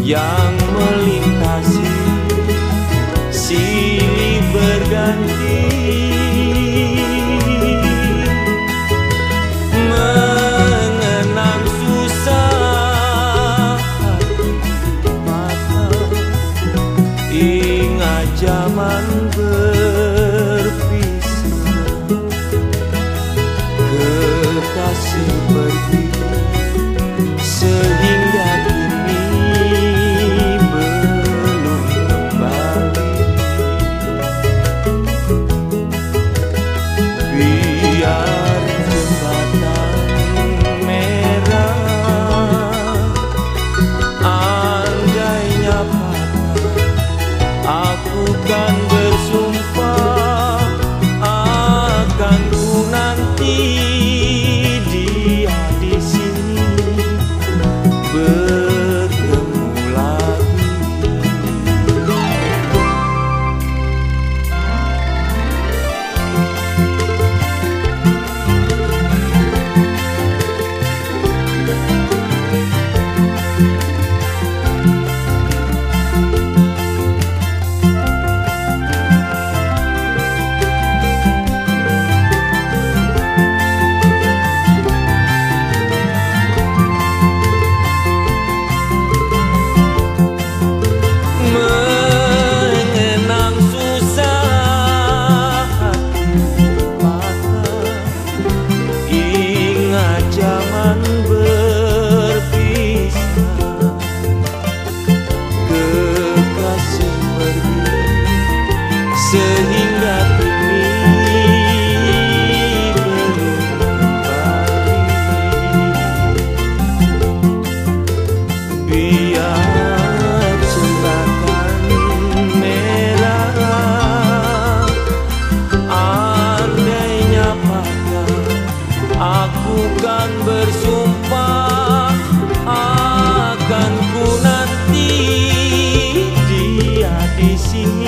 yang melintasi silih berganti. Mengenang susah mata ingat zaman berpisah. Kekasih berganti over Aku kan bersumpah akan ku nanti dia di sini.